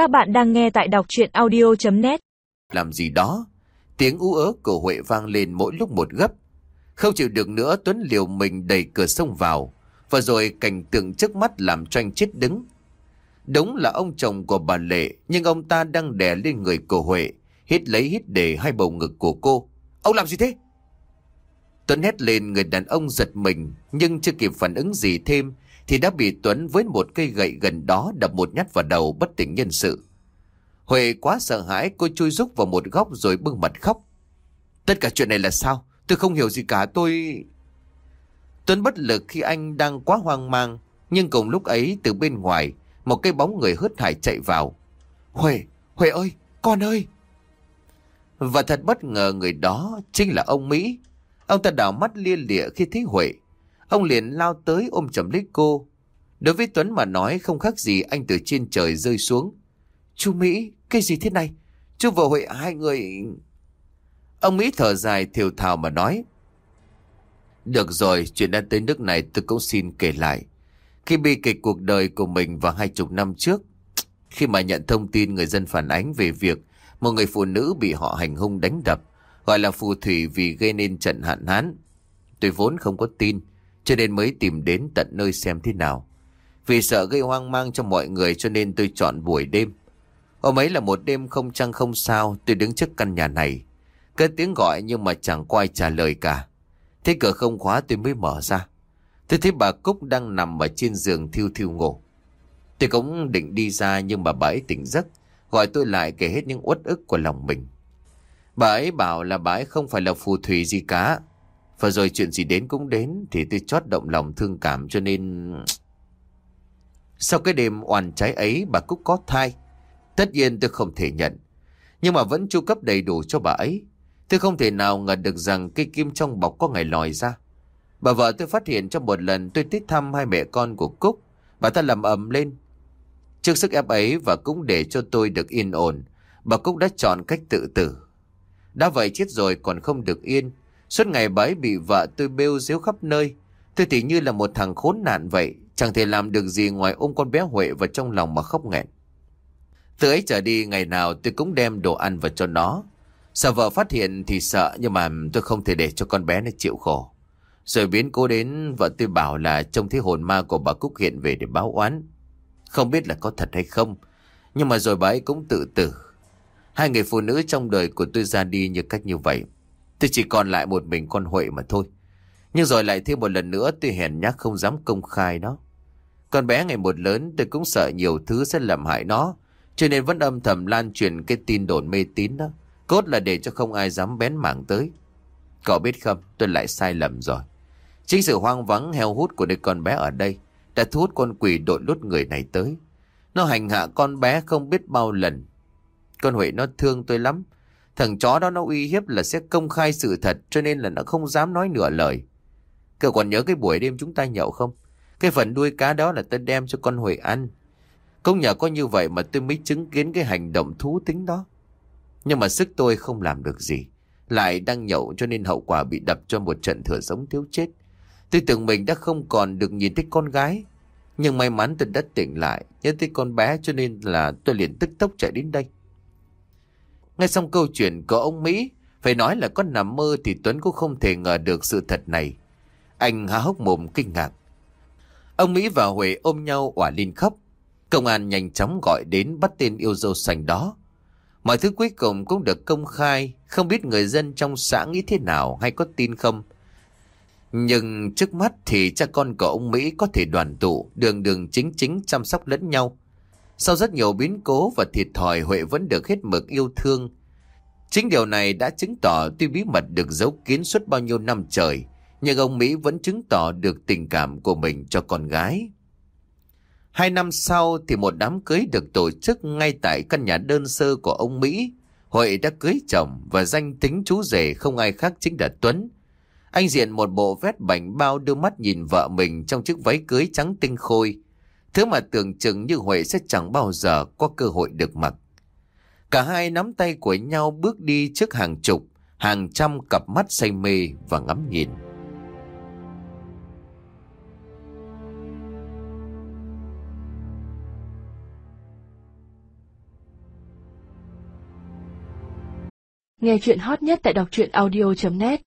Các bạn đang nghe tại đọc chuyện audio.net Làm gì đó, Tiếng ú ớ của Huệ vang lên mỗi lúc một gấp. Không chịu được nữa, Tuấn liều mình đẩy cửa sông vào. Và rồi cảnh tượng trước mắt làm cho anh chết đứng. Đúng là ông chồng của bà Lệ, Nhưng ông ta đang đè lên người của Huệ, Hít lấy hít để hai bầu ngực của cô. Ông làm gì thế? Tuấn hét lên người đàn ông giật mình, Nhưng chưa kịp phản ứng gì thêm thì đã bị Tuấn với một cây gậy gần đó Đập một nhát vào đầu bất tỉnh nhân sự. Huệ quá sợ hãi Cô chui rúc vào một góc rồi bưng mặt khóc. Tất cả chuyện này là sao? Tôi không hiểu gì cả tôi Tuấn bất lực khi anh đang quá hoang mang Nhưng cùng lúc ấy từ bên ngoài Một cái bóng người hớt hải chạy vào. Huệ, Huệ ơi, con ơi! Và thật bất ngờ người đó chính là ông Mỹ. Ông ta đảo mắt lia lịa khi thấy Huệ. Ông liền lao tới ôm chầm lấy cô. Đối với Tuấn mà nói không khác gì anh từ trên trời rơi xuống. Chú Mỹ, cái gì thế này? Chú vừa Huệ hai người... Ông Mỹ thở dài thiều thào mà nói Được rồi, chuyện đã tới nước này tôi cũng xin kể lại. Khi bi kịch cuộc đời của mình vào hai chục năm trước Khi mà nhận thông tin người dân phản ánh về việc Một người phụ nữ bị họ hành hung đánh đập Gọi là phù thủy vì gây nên trận hạn hán Tôi vốn không có tin. Cho nên mới tìm đến tận nơi xem thế nào. Vì sợ gây hoang mang cho mọi người Cho nên tôi chọn buổi đêm. Hôm ấy là một đêm không trăng không sao, Tôi đứng trước căn nhà này. Cất tiếng gọi nhưng mà chẳng có ai trả lời cả. Thế cửa không khóa tôi mới mở ra. Tôi thấy bà Cúc đang nằm ở trên giường thiêu thiêu ngủ. Tôi cũng định đi ra nhưng mà bà ấy tỉnh giấc, Gọi tôi lại kể hết những uất ức của lòng mình. Bà ấy bảo là bà ấy không phải là phù thủy gì cả. Và rồi chuyện gì đến cũng đến Thì tôi chót động lòng thương cảm cho nên Sau cái đêm oan trái ấy, bà Cúc có thai. Tất nhiên tôi không thể nhận, Nhưng mà vẫn chu cấp đầy đủ cho bà ấy. Tôi không thể nào ngờ được rằng cây kim trong bọc có ngày lòi ra. Bà vợ tôi phát hiện trong một lần tôi tới thăm hai mẹ con của Cúc. Bà ta lầm ầm lên. Trước sức ép ấy và cũng để cho tôi được yên ổn, Bà Cúc đã chọn cách tự tử. Đã vậy chết rồi còn không được yên. Suốt ngày bái bị vợ tôi bêu díu khắp nơi. Tôi thì như là một thằng khốn nạn vậy. Chẳng thể làm được gì ngoài ôm con bé Huệ vào trong lòng mà khóc nghẹn. Từ ấy trở đi, ngày nào tôi cũng đem đồ ăn vào cho nó. Sợ vợ phát hiện thì sợ, nhưng mà tôi không thể để cho con bé nó chịu khổ. Rồi biến cố đến, vợ tôi bảo là trông thấy hồn ma của bà Cúc hiện về để báo oán. Không biết là có thật hay không. Nhưng mà rồi bà ấy cũng tự tử. Hai người phụ nữ trong đời của tôi ra đi như cách như vậy. Tôi chỉ còn lại một mình con Huệ mà thôi. Nhưng rồi lại thêm một lần nữa tôi hèn nhắc không dám công khai nó. Con bé ngày một lớn tôi cũng sợ nhiều thứ sẽ làm hại nó. Cho nên vẫn âm thầm lan truyền cái tin đồn mê tín đó. Cốt là để cho không ai dám bén mảng tới. Cậu biết không, tôi lại sai lầm rồi. Chính sự hoang vắng heo hút của đứa con bé ở đây đã thu hút con quỷ đội lút người này tới. Nó hành hạ con bé không biết bao lần con Huệ nó thương tôi lắm. Thằng chó đó nó uy hiếp là sẽ công khai sự thật, cho nên là nó không dám nói nửa lời. Cậu còn nhớ cái buổi đêm chúng ta nhậu không? Cái phần đuôi cá đó là tôi đem cho con Huệ ăn. Công nhờ có như vậy mà tôi mới chứng kiến cái hành động thú tính đó. Nhưng mà sức tôi không làm được gì. Lại đang nhậu cho nên hậu quả bị đập cho một trận thừa sống thiếu chết. Tôi tưởng mình đã không còn được nhìn thấy con gái. Nhưng may mắn tôi đã tỉnh lại. Nhớ thấy con bé cho nên là tôi liền tức tốc chạy đến đây. Nghe xong câu chuyện của ông Mỹ, phải nói là có nằm mơ thì Tuấn cũng không thể ngờ được sự thật này. Anh há hốc mồm kinh ngạc. Ông Mỹ và Huệ ôm nhau òa lên khóc. Công an nhanh chóng gọi đến bắt tên yêu dâu sành đó. Mọi thứ cuối cùng cũng được công khai, không biết người dân trong xã nghĩ thế nào hay có tin không. Nhưng trước mắt thì cha con của ông Mỹ có thể đoàn tụ, đường đường chính chính chăm sóc lẫn nhau. Sau rất nhiều biến cố và thiệt thòi Huệ vẫn được hết mực yêu thương. Chính điều này đã chứng tỏ tuy bí mật được giấu kín suốt bao nhiêu năm trời, nhưng ông Mỹ vẫn chứng tỏ được tình cảm của mình cho con gái. Hai năm sau thì một đám cưới được tổ chức ngay tại căn nhà đơn sơ của ông Mỹ. Huệ đã cưới chồng và danh tính chú rể không ai khác chính là Tuấn. Anh diện một bộ vét bảnh bao đưa mắt nhìn vợ mình trong chiếc váy cưới trắng tinh khôi. Thứ mà tưởng chừng như Huệ sẽ chẳng bao giờ có cơ hội được mặc. Cả hai nắm tay của nhau bước đi trước hàng chục, hàng trăm cặp mắt say mê và ngắm nhìn. Nghe chuyện hot nhất tại đọc truyện audio.net